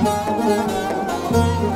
Kadir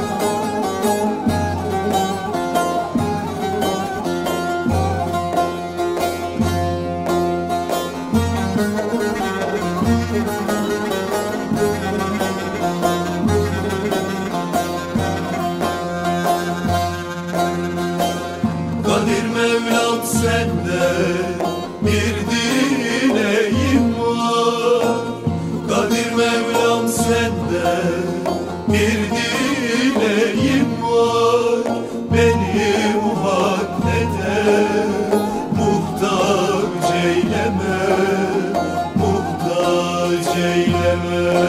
eyleme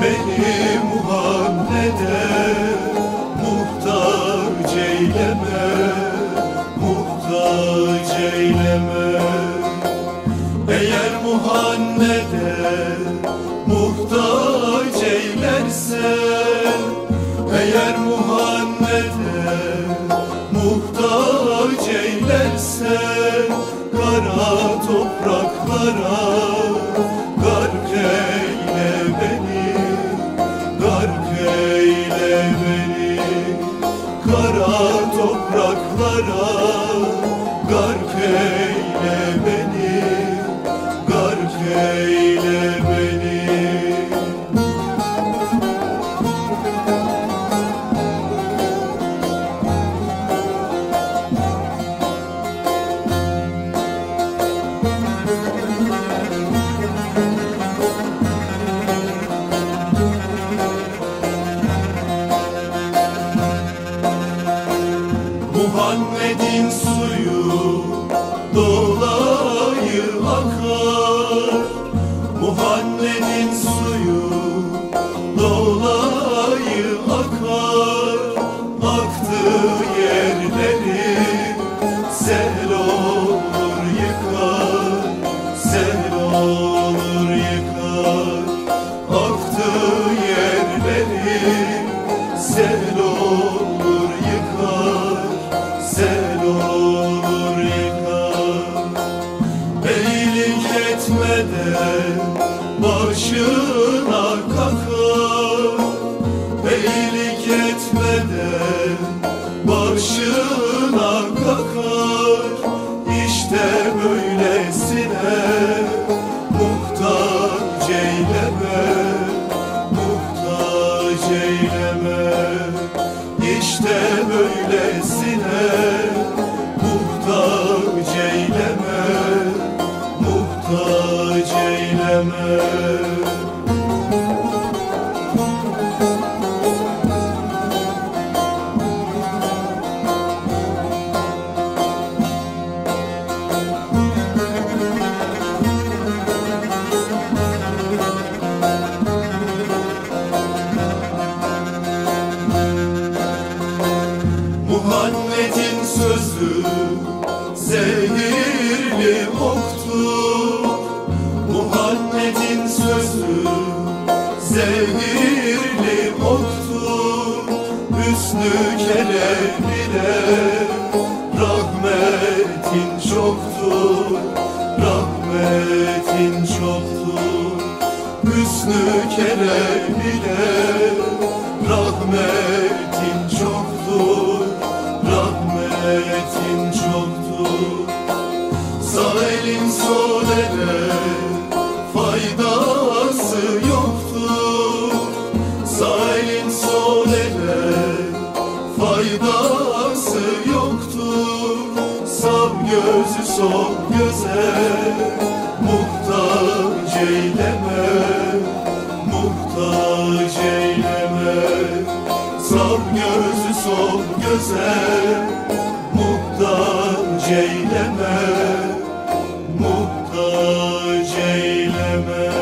Beni Muhammed'e muhtaç eyleme muhtaç eyleme Eğer Muhammed'e muhtaç eylersen Eğer Muhammed'e muhtaç eylersen Kara topraklara topraklara Muhammed'in suyu dolayı akar. Muhammed'in suyu dolayı akar. Aktığı yerleri sel olur yıkar. Sel olur yıkar. Aktığı yerleri sel olur etmeden başına kakar. Beylik etmeden başına kakar. İşte böylesine muhtaç eyleme sözü zehirli oktur Muhammed'in sözü. Zehirli oktur Hüsnü keremine rahmetin çoktur Rahmetin çoktur Hüsnü keremine rahmetin çoktur Rahmetin çoktur. Sağ elin sol ele faydası yoktur. Sağ elin sol ele faydası yoktur. Sağ gözü sol göze muhtaç eyleme Muhtaç eyleme. Sağ gözü sol göze eyleme Muhtaç eyleme.